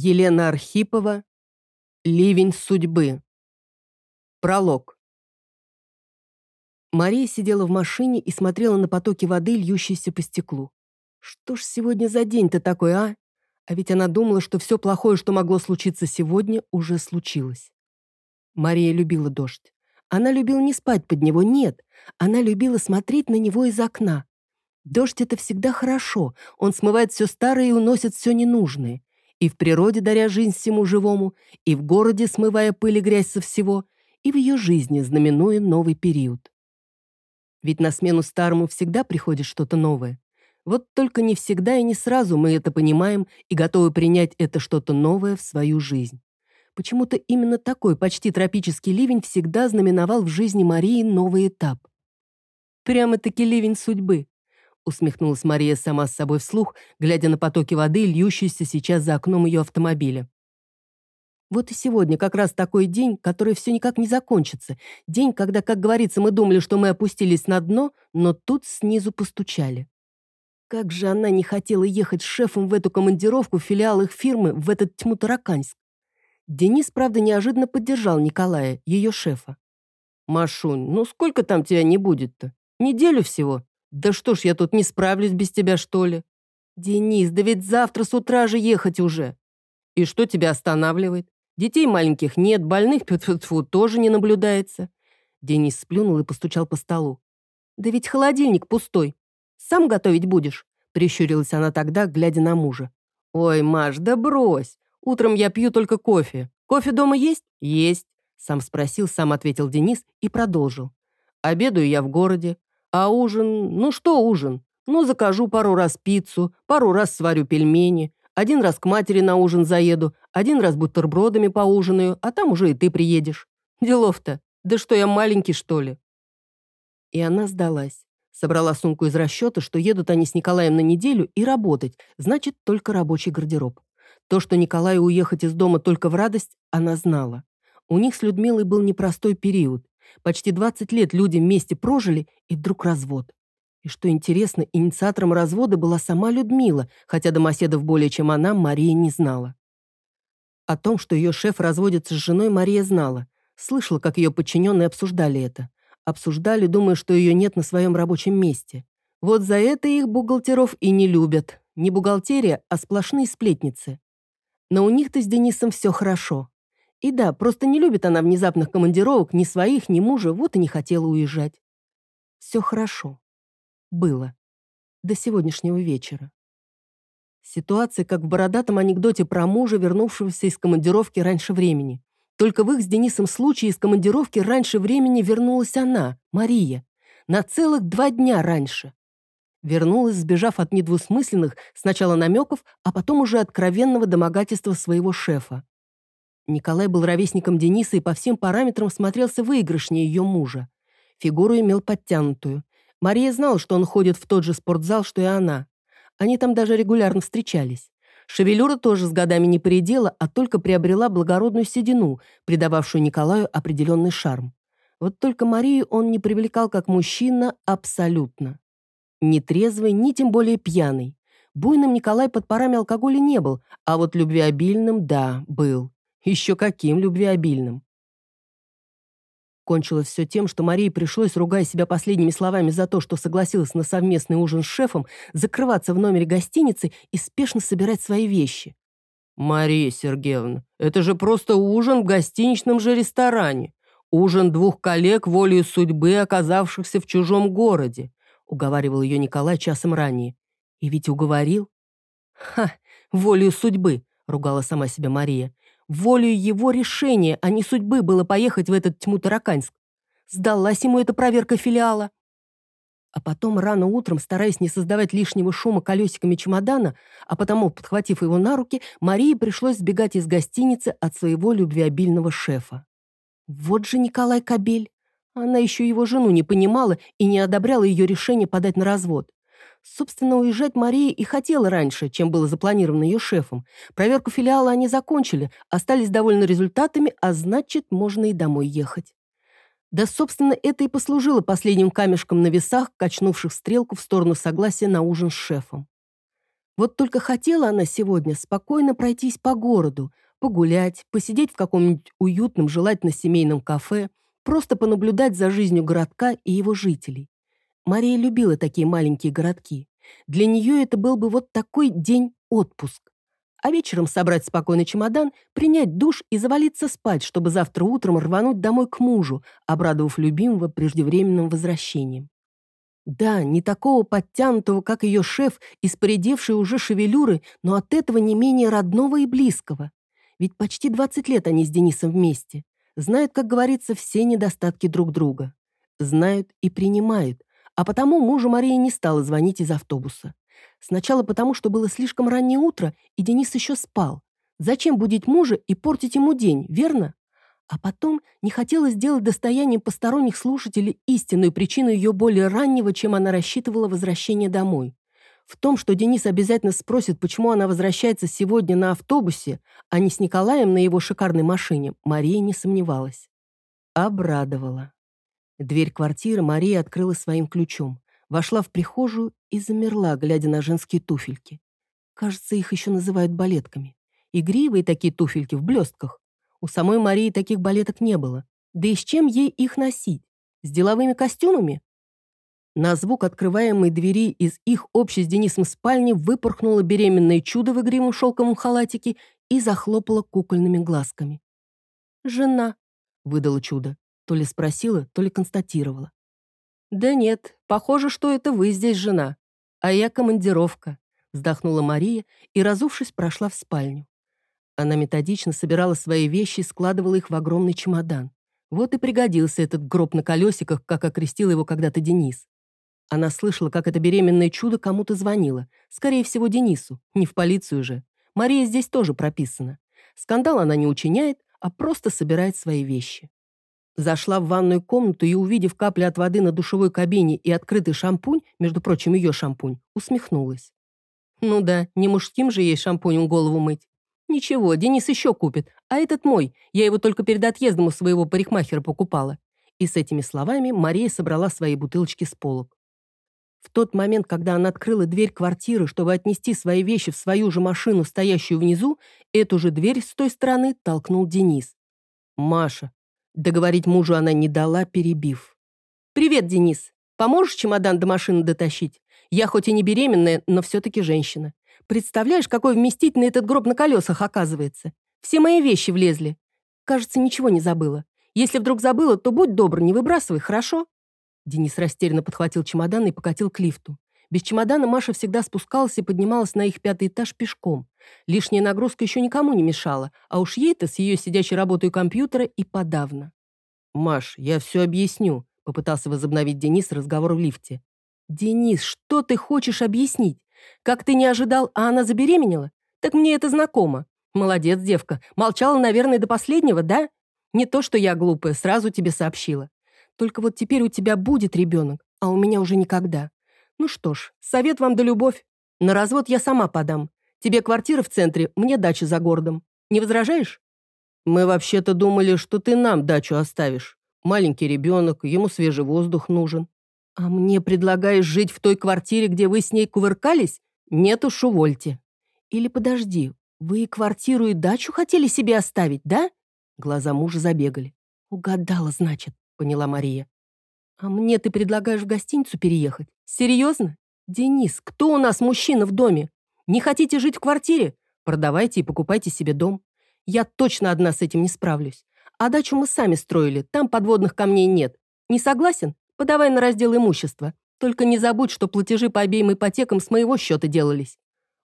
Елена Архипова. Ливень судьбы. Пролог. Мария сидела в машине и смотрела на потоки воды, льющиеся по стеклу. Что ж сегодня за день-то такой, а? А ведь она думала, что все плохое, что могло случиться сегодня, уже случилось. Мария любила дождь. Она любила не спать под него, нет. Она любила смотреть на него из окна. Дождь — это всегда хорошо. Он смывает все старое и уносит все ненужное. И в природе даря жизнь всему живому, и в городе смывая пыль и грязь со всего, и в ее жизни знаменуя новый период. Ведь на смену старому всегда приходит что-то новое. Вот только не всегда и не сразу мы это понимаем и готовы принять это что-то новое в свою жизнь. Почему-то именно такой почти тропический ливень всегда знаменовал в жизни Марии новый этап. Прямо-таки ливень судьбы усмехнулась Мария сама с собой вслух, глядя на потоки воды, льющиеся сейчас за окном ее автомобиля. Вот и сегодня как раз такой день, который все никак не закончится. День, когда, как говорится, мы думали, что мы опустились на дно, но тут снизу постучали. Как же она не хотела ехать с шефом в эту командировку в филиал их фирмы в этот тьму Тараканьск. Денис, правда, неожиданно поддержал Николая, ее шефа. «Машунь, ну сколько там тебя не будет-то? Неделю всего. «Да что ж, я тут не справлюсь без тебя, что ли?» «Денис, да ведь завтра с утра же ехать уже!» «И что тебя останавливает? Детей маленьких нет, больных тьфу тоже не наблюдается». Денис сплюнул и постучал по столу. «Да ведь холодильник пустой. Сам готовить будешь?» Прищурилась она тогда, глядя на мужа. «Ой, Маш, да брось. Утром я пью только кофе. Кофе дома есть?» «Есть», — сам спросил, сам ответил Денис и продолжил. «Обедаю я в городе. А ужин? Ну что ужин? Ну, закажу пару раз пиццу, пару раз сварю пельмени, один раз к матери на ужин заеду, один раз бутербродами поужинаю, а там уже и ты приедешь. Делов-то. Да что, я маленький, что ли?» И она сдалась. Собрала сумку из расчета, что едут они с Николаем на неделю и работать, значит, только рабочий гардероб. То, что Николаю уехать из дома только в радость, она знала. У них с Людмилой был непростой период. Почти 20 лет люди вместе прожили, и вдруг развод. И что интересно, инициатором развода была сама Людмила, хотя домоседов более чем она Мария не знала. О том, что ее шеф разводится с женой, Мария знала. Слышала, как ее подчиненные обсуждали это. Обсуждали, думая, что ее нет на своем рабочем месте. Вот за это их бухгалтеров и не любят. Не бухгалтерия, а сплошные сплетницы. Но у них-то с Денисом все хорошо. И да, просто не любит она внезапных командировок ни своих, ни мужа, вот и не хотела уезжать. Все хорошо. Было. До сегодняшнего вечера. Ситуация, как в бородатом анекдоте про мужа, вернувшегося из командировки раньше времени. Только в их с Денисом случае из командировки раньше времени вернулась она, Мария. На целых два дня раньше. Вернулась, сбежав от недвусмысленных сначала намеков, а потом уже откровенного домогательства своего шефа. Николай был ровесником Дениса и по всем параметрам смотрелся выигрышнее ее мужа. Фигуру имел подтянутую. Мария знала, что он ходит в тот же спортзал, что и она. Они там даже регулярно встречались. Шевелюра тоже с годами не поредела, а только приобрела благородную седину, придававшую Николаю определенный шарм. Вот только Марию он не привлекал как мужчина абсолютно. Ни трезвый, ни тем более пьяный. Буйным Николай под парами алкоголя не был, а вот любвеобильным, да, был. Еще каким любвеобильным. Кончилось все тем, что Марии пришлось, ругая себя последними словами за то, что согласилась на совместный ужин с шефом, закрываться в номере гостиницы и спешно собирать свои вещи. «Мария Сергеевна, это же просто ужин в гостиничном же ресторане. Ужин двух коллег волею судьбы, оказавшихся в чужом городе», уговаривал ее Николай часом ранее. И ведь уговорил. «Ха, волею судьбы», ругала сама себя Мария. Волею его решения, а не судьбы, было поехать в этот тьму Тараканьск. Сдалась ему эта проверка филиала. А потом рано утром, стараясь не создавать лишнего шума колесиками чемодана, а потому, подхватив его на руки, Марии пришлось сбегать из гостиницы от своего любвеобильного шефа. Вот же Николай Кобель. Она еще его жену не понимала и не одобряла ее решение подать на развод. Собственно, уезжать Мария и хотела раньше, чем было запланировано ее шефом. Проверку филиала они закончили, остались довольны результатами, а значит, можно и домой ехать. Да, собственно, это и послужило последним камешком на весах, качнувших стрелку в сторону согласия на ужин с шефом. Вот только хотела она сегодня спокойно пройтись по городу, погулять, посидеть в каком-нибудь уютном, желательно семейном кафе, просто понаблюдать за жизнью городка и его жителей. Мария любила такие маленькие городки. Для нее это был бы вот такой день отпуск. А вечером собрать спокойный чемодан, принять душ и завалиться спать, чтобы завтра утром рвануть домой к мужу, обрадовав любимого преждевременным возвращением. Да, не такого подтянутого, как ее шеф, и споредевшей уже шевелюры, но от этого не менее родного и близкого. Ведь почти 20 лет они с Денисом вместе. Знают, как говорится, все недостатки друг друга. Знают и принимают. А потому мужу Мария не стала звонить из автобуса. Сначала потому, что было слишком раннее утро, и Денис еще спал. Зачем будить мужа и портить ему день, верно? А потом не хотела сделать достоянием посторонних слушателей истинную причину ее более раннего, чем она рассчитывала возвращения домой. В том, что Денис обязательно спросит, почему она возвращается сегодня на автобусе, а не с Николаем на его шикарной машине, Мария не сомневалась. Обрадовала. Дверь квартиры Мария открыла своим ключом вошла в прихожую и замерла, глядя на женские туфельки. Кажется, их еще называют балетками. Игривые такие туфельки в блестках. У самой Марии таких балеток не было. Да и с чем ей их носить? С деловыми костюмами? На звук открываемой двери из их общей с Денисом спальни выпорхнуло беременное чудо в игривом шелковом халатике и захлопало кукольными глазками. «Жена», — выдало чудо. То ли спросила, то ли констатировала. «Да нет, похоже, что это вы здесь жена, а я командировка», вздохнула Мария и, разувшись, прошла в спальню. Она методично собирала свои вещи и складывала их в огромный чемодан. Вот и пригодился этот гроб на колесиках, как окрестил его когда-то Денис. Она слышала, как это беременное чудо кому-то звонило. Скорее всего, Денису. Не в полицию же. Мария здесь тоже прописана. Скандал она не учиняет, а просто собирает свои вещи. Зашла в ванную комнату и, увидев капли от воды на душевой кабине и открытый шампунь, между прочим, ее шампунь, усмехнулась. Ну да, не мужским же ей шампунем голову мыть. Ничего, Денис еще купит, а этот мой, я его только перед отъездом у своего парикмахера покупала. И с этими словами Мария собрала свои бутылочки с полок. В тот момент, когда она открыла дверь квартиры, чтобы отнести свои вещи в свою же машину, стоящую внизу, эту же дверь с той стороны толкнул Денис. «Маша, Договорить мужу она не дала, перебив. «Привет, Денис. Поможешь чемодан до машины дотащить? Я хоть и не беременная, но все-таки женщина. Представляешь, какой вместительный этот гроб на колесах оказывается? Все мои вещи влезли. Кажется, ничего не забыла. Если вдруг забыла, то будь добр, не выбрасывай, хорошо?» Денис растерянно подхватил чемодан и покатил к лифту. Без чемодана Маша всегда спускалась и поднималась на их пятый этаж пешком. Лишняя нагрузка еще никому не мешала, а уж ей-то с ее сидящей работой компьютера и подавно. «Маш, я все объясню», — попытался возобновить Денис разговор в лифте. «Денис, что ты хочешь объяснить? Как ты не ожидал, а она забеременела? Так мне это знакомо. Молодец, девка. Молчала, наверное, до последнего, да? Не то, что я глупая, сразу тебе сообщила. Только вот теперь у тебя будет ребенок, а у меня уже никогда. Ну что ж, совет вам да любовь. На развод я сама подам. Тебе квартира в центре, мне дача за городом. Не возражаешь? Мы вообще-то думали, что ты нам дачу оставишь. Маленький ребенок, ему свежий воздух нужен. А мне предлагаешь жить в той квартире, где вы с ней кувыркались? Нет уж, увольте. Или подожди, вы и квартиру, и дачу хотели себе оставить, да? Глаза мужа забегали. Угадала, значит, поняла Мария. «А мне ты предлагаешь в гостиницу переехать? Серьезно? Денис, кто у нас мужчина в доме? Не хотите жить в квартире? Продавайте и покупайте себе дом. Я точно одна с этим не справлюсь. А дачу мы сами строили, там подводных камней нет. Не согласен? Подавай на раздел имущества. Только не забудь, что платежи по обеим ипотекам с моего счета делались».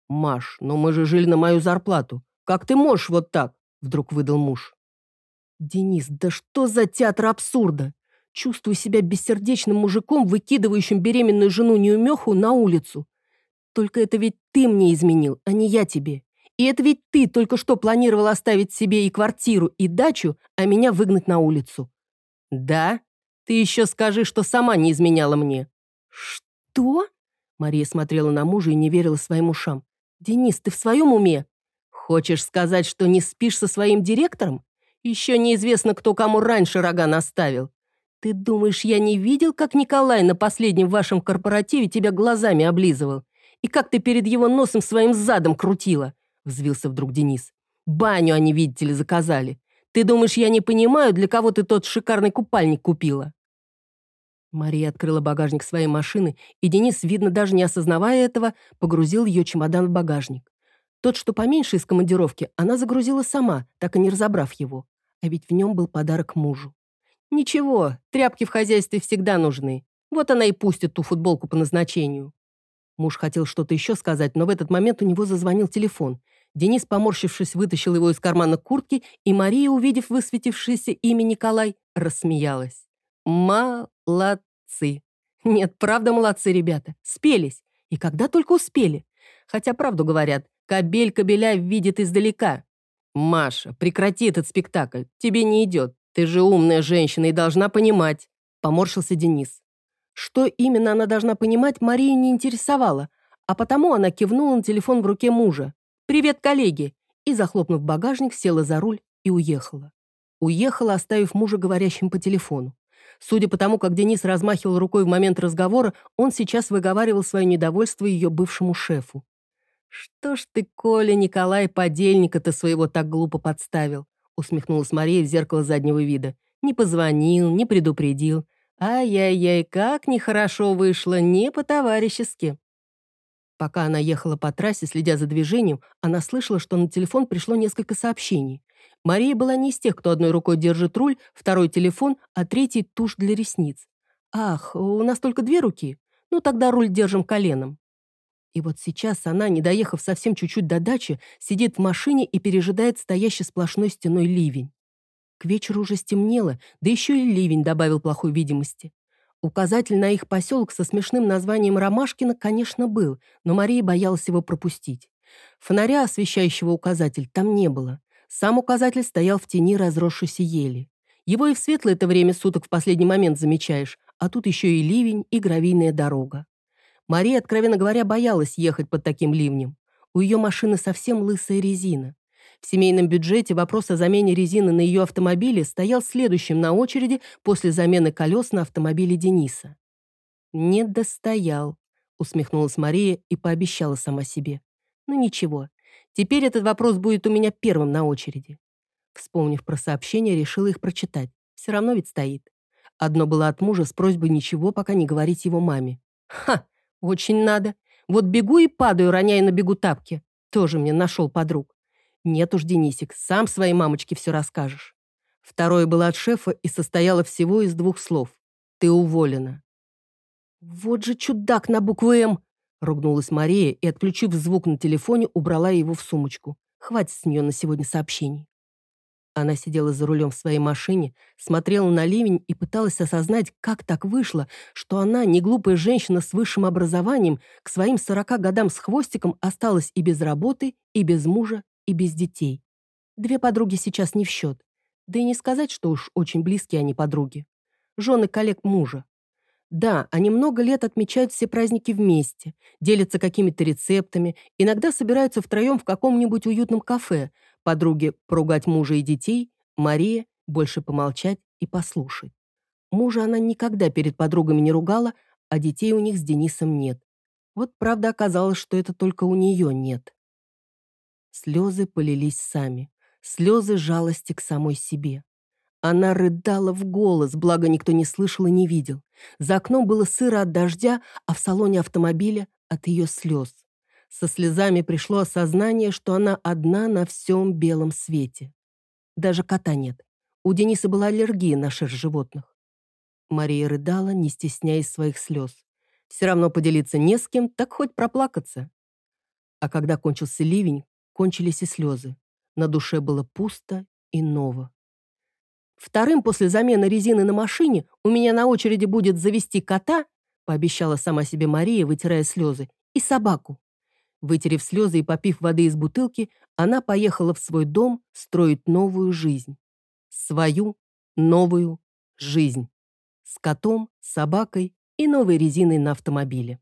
«Маш, но мы же жили на мою зарплату. Как ты можешь вот так?» Вдруг выдал муж. «Денис, да что за театр абсурда? Чувствую себя бессердечным мужиком, выкидывающим беременную жену неумеху на улицу. Только это ведь ты мне изменил, а не я тебе. И это ведь ты только что планировал оставить себе и квартиру, и дачу, а меня выгнать на улицу. Да? Ты еще скажи, что сама не изменяла мне. Что? Мария смотрела на мужа и не верила своим ушам. «Денис, ты в своем уме? Хочешь сказать, что не спишь со своим директором? Еще неизвестно, кто кому раньше рога наставил. «Ты думаешь, я не видел, как Николай на последнем вашем корпоративе тебя глазами облизывал? И как ты перед его носом своим задом крутила?» — взвился вдруг Денис. «Баню они, видите ли, заказали. Ты думаешь, я не понимаю, для кого ты тот шикарный купальник купила?» Мария открыла багажник своей машины, и Денис, видно, даже не осознавая этого, погрузил ее чемодан в багажник. Тот, что поменьше из командировки, она загрузила сама, так и не разобрав его. А ведь в нем был подарок мужу. Ничего, тряпки в хозяйстве всегда нужны. Вот она и пустит ту футболку по назначению. Муж хотел что-то еще сказать, но в этот момент у него зазвонил телефон. Денис, поморщившись, вытащил его из кармана куртки, и Мария, увидев высветившееся имя Николай, рассмеялась. Молодцы. Нет, правда молодцы, ребята. Спелись. И когда только успели. Хотя правду говорят, кобель кобеля видит издалека. Маша, прекрати этот спектакль. Тебе не идет. Ты же умная женщина и должна понимать. Поморщился Денис. Что именно она должна понимать, Марию не интересовало, а потому она кивнула на телефон в руке мужа. «Привет, коллеги!» и, захлопнув багажник, села за руль и уехала. Уехала, оставив мужа говорящим по телефону. Судя по тому, как Денис размахивал рукой в момент разговора, он сейчас выговаривал свое недовольство ее бывшему шефу. «Что ж ты, Коля, Николай, подельника-то своего так глупо подставил?» Усмехнулась Мария в зеркало заднего вида. «Не позвонил, не предупредил. Ай-яй-яй, как нехорошо вышло, не по-товарищески». Пока она ехала по трассе, следя за движением, она слышала, что на телефон пришло несколько сообщений. Мария была не из тех, кто одной рукой держит руль, второй телефон, а третий — тушь для ресниц. «Ах, у нас только две руки? Ну, тогда руль держим коленом». И вот сейчас она, не доехав совсем чуть-чуть до дачи, сидит в машине и пережидает стоящий сплошной стеной ливень. К вечеру уже стемнело, да еще и ливень добавил плохой видимости. Указатель на их поселок со смешным названием Ромашкино, конечно, был, но Мария боялась его пропустить. Фонаря, освещающего указатель, там не было. Сам указатель стоял в тени разросшейся ели. Его и в светлое это время суток в последний момент замечаешь, а тут еще и ливень, и гравийная дорога. Мария, откровенно говоря, боялась ехать под таким ливнем. У ее машины совсем лысая резина. В семейном бюджете вопрос о замене резины на ее автомобиле стоял следующим на очереди после замены колес на автомобиле Дениса. «Не достоял», — усмехнулась Мария и пообещала сама себе. «Ну ничего, Теперь этот вопрос будет у меня первым на очереди. Вспомнив про сообщение, решила их прочитать. Все равно ведь стоит. Одно было от мужа с просьбой ничего пока не говорить его маме. Ха, очень надо. Вот бегу и падаю, роняя на бегу тапки. Тоже мне нашел подруг. Нет уж, Денисик, сам своей мамочке все расскажешь. Второе было от шефа и состояло всего из двух слов. Ты уволена. Вот же чудак на букву «М», Ругнулась Мария и, отключив звук на телефоне, убрала его в сумочку. Хватит с нее на сегодня сообщений. Она сидела за рулем в своей машине, смотрела на ливень и пыталась осознать, как так вышло, что она, не глупая женщина с высшим образованием, к своим сорока годам с хвостиком осталась и без работы, и без мужа, и без детей. Две подруги сейчас не в счет. Да и не сказать, что уж очень близкие они подруги. Жены коллег мужа. Да, они много лет отмечают все праздники вместе, делятся какими-то рецептами, иногда собираются втроем в каком-нибудь уютном кафе, подруги поругать мужа и детей, Мария больше помолчать и послушать. Мужа она никогда перед подругами не ругала, а детей у них с Денисом нет. Вот правда оказалось, что это только у нее нет. Слезы полились сами, слезы жалости к самой себе. Она рыдала в голос, благо никто не слышал и не видел. За окном было сыро от дождя, а в салоне автомобиля — от ее слез. Со слезами пришло осознание, что она одна на всем белом свете. Даже кота нет. У Дениса была аллергия на шерсть животных. Мария рыдала, не стесняясь своих слез. Все равно поделиться не с кем, так хоть проплакаться. А когда кончился ливень, кончились и слезы. На душе было пусто и ново. Вторым после замены резины на машине у меня на очереди будет завести кота, пообещала сама себе Мария, вытирая слезы, и собаку. Вытерев слезы и попив воды из бутылки, она поехала в свой дом строить новую жизнь. Свою новую жизнь. С котом, собакой и новой резиной на автомобиле.